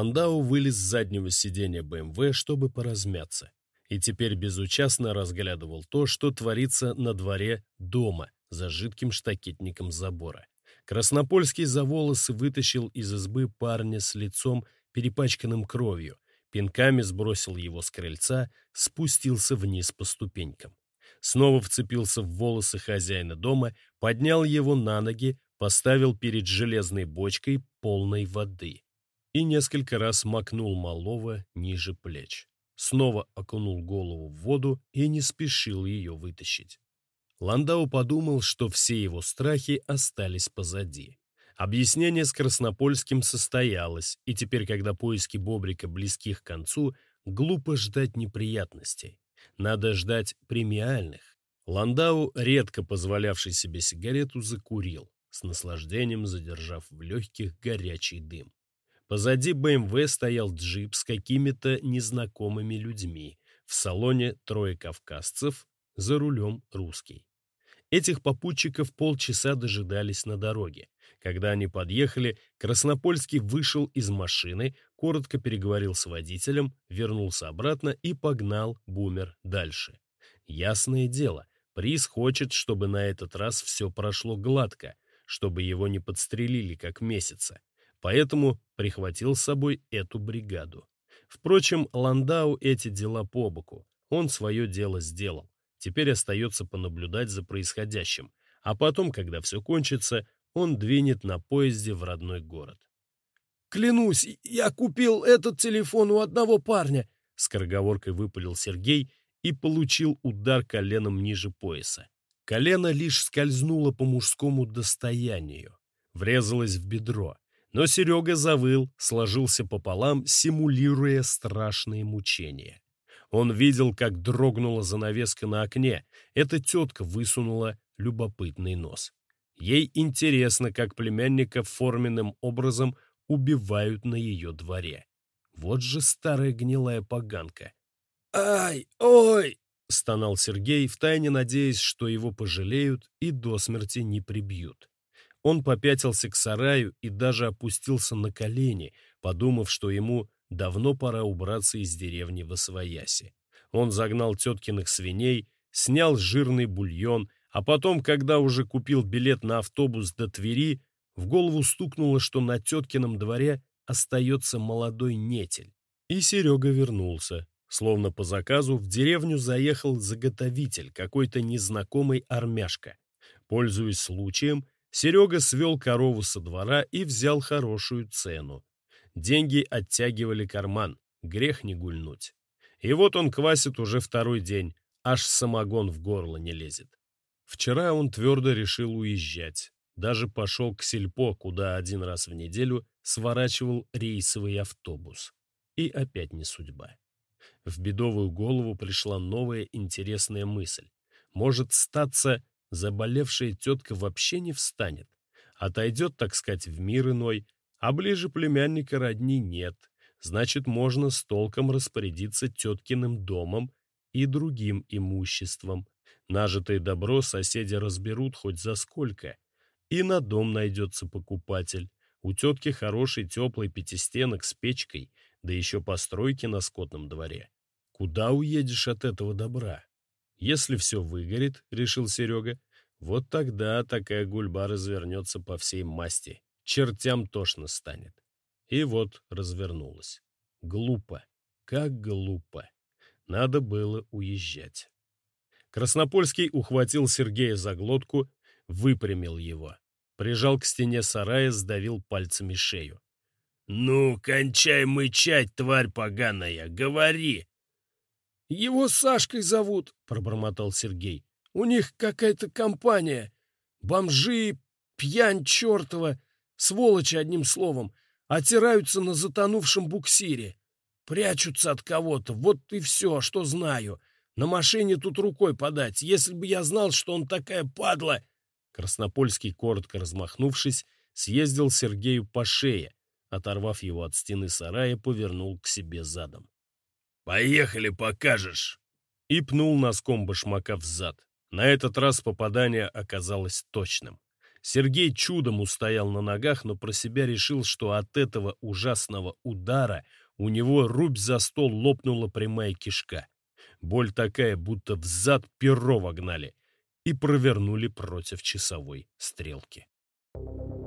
Ландау вылез с заднего сиденья БМВ, чтобы поразмяться, и теперь безучастно разглядывал то, что творится на дворе дома за жидким штакетником забора. Краснопольский за волосы вытащил из избы парня с лицом, перепачканным кровью, пинками сбросил его с крыльца, спустился вниз по ступенькам. Снова вцепился в волосы хозяина дома, поднял его на ноги, поставил перед железной бочкой полной воды и несколько раз макнул малого ниже плеч. Снова окунул голову в воду и не спешил ее вытащить. Ландау подумал, что все его страхи остались позади. Объяснение с Краснопольским состоялось, и теперь, когда поиски Бобрика близки к концу, глупо ждать неприятностей. Надо ждать премиальных. Ландау, редко позволявший себе сигарету, закурил, с наслаждением задержав в легких горячий дым. Позади БМВ стоял джип с какими-то незнакомыми людьми. В салоне трое кавказцев, за рулем русский. Этих попутчиков полчаса дожидались на дороге. Когда они подъехали, Краснопольский вышел из машины, коротко переговорил с водителем, вернулся обратно и погнал бумер дальше. Ясное дело, приз хочет, чтобы на этот раз все прошло гладко, чтобы его не подстрелили как месяца. Поэтому прихватил с собой эту бригаду. Впрочем, Ландау эти дела по боку. Он свое дело сделал. Теперь остается понаблюдать за происходящим, а потом, когда все кончится, он двинет на поезде в родной город. «Клянусь, я купил этот телефон у одного парня!» — скороговоркой выпалил Сергей и получил удар коленом ниже пояса. Колено лишь скользнуло по мужскому достоянию, врезалось в бедро, но Серега завыл, сложился пополам, симулируя страшные мучения. Он видел, как дрогнула занавеска на окне. Эта тетка высунула любопытный нос. Ей интересно, как племянника форменным образом убивают на ее дворе. Вот же старая гнилая поганка. «Ай, ой!» — стонал Сергей, втайне надеясь, что его пожалеют и до смерти не прибьют. Он попятился к сараю и даже опустился на колени, подумав, что ему Давно пора убраться из деревни в Освояси. Он загнал теткиных свиней, снял жирный бульон, а потом, когда уже купил билет на автобус до Твери, в голову стукнуло, что на теткином дворе остается молодой нетель. И Серега вернулся. Словно по заказу в деревню заехал заготовитель, какой-то незнакомый армяшка. Пользуясь случаем, Серега свел корову со двора и взял хорошую цену. Деньги оттягивали карман, грех не гульнуть. И вот он квасит уже второй день, аж самогон в горло не лезет. Вчера он твердо решил уезжать. Даже пошел к сельпо, куда один раз в неделю сворачивал рейсовый автобус. И опять не судьба. В бедовую голову пришла новая интересная мысль. Может, статься, заболевшая тетка вообще не встанет. Отойдет, так сказать, в мир иной, а ближе племянника родни нет, значит, можно с толком распорядиться теткиным домом и другим имуществом. Нажитое добро соседи разберут хоть за сколько. И на дом найдется покупатель. У тетки хороший теплый пятистенок с печкой, да еще постройки на скотном дворе. Куда уедешь от этого добра? Если все выгорит, — решил Серега, — вот тогда такая гульба развернется по всей масти чертям тошно станет. И вот развернулась. Глупо, как глупо. Надо было уезжать. Краснопольский ухватил Сергея за глотку, выпрямил его. Прижал к стене сарая, сдавил пальцами шею. «Ну, кончай мычать, тварь поганая, говори!» «Его Сашкой зовут», — пробормотал Сергей. «У них какая-то компания. Бомжи, пьянь чертова. Сволочи, одним словом, отираются на затонувшем буксире. Прячутся от кого-то, вот и все, что знаю. На машине тут рукой подать. Если бы я знал, что он такая падла...» Краснопольский, коротко размахнувшись, съездил Сергею по шее, оторвав его от стены сарая, повернул к себе задом. «Поехали, покажешь!» И пнул носком башмака в зад. На этот раз попадание оказалось точным. Сергей чудом устоял на ногах, но про себя решил, что от этого ужасного удара у него рубь за стол лопнула прямая кишка. Боль такая, будто в зад перо вогнали и провернули против часовой стрелки. Thank you.